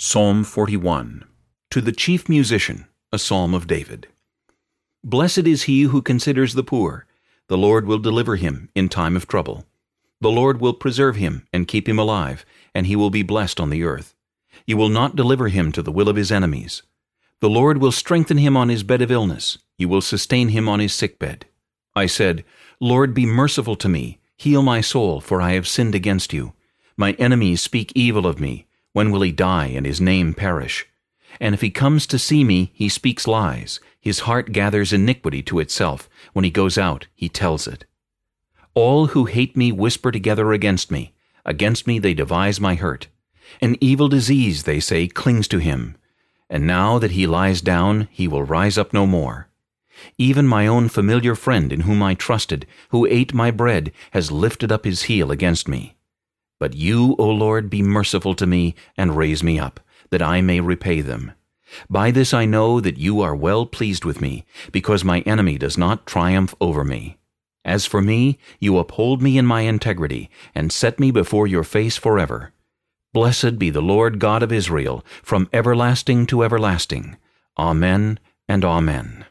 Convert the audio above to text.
Psalm 41 To the chief musician, a psalm of David. Blessed is he who considers the poor. The Lord will deliver him in time of trouble. The Lord will preserve him and keep him alive, and he will be blessed on the earth. You will not deliver him to the will of his enemies. The Lord will strengthen him on his bed of illness. You will sustain him on his sickbed. I said, Lord, be merciful to me. Heal my soul, for I have sinned against you. My enemies speak evil of me. When will he die and his name perish? And if he comes to see me, he speaks lies. His heart gathers iniquity to itself. When he goes out, he tells it. All who hate me whisper together against me. Against me they devise my hurt. An evil disease, they say, clings to him. And now that he lies down, he will rise up no more. Even my own familiar friend in whom I trusted, who ate my bread, has lifted up his heel against me. But you, O Lord, be merciful to me, and raise me up, that I may repay them. By this I know that you are well pleased with me, because my enemy does not triumph over me. As for me, you uphold me in my integrity, and set me before your face forever. Blessed be the Lord God of Israel, from everlasting to everlasting. Amen and Amen.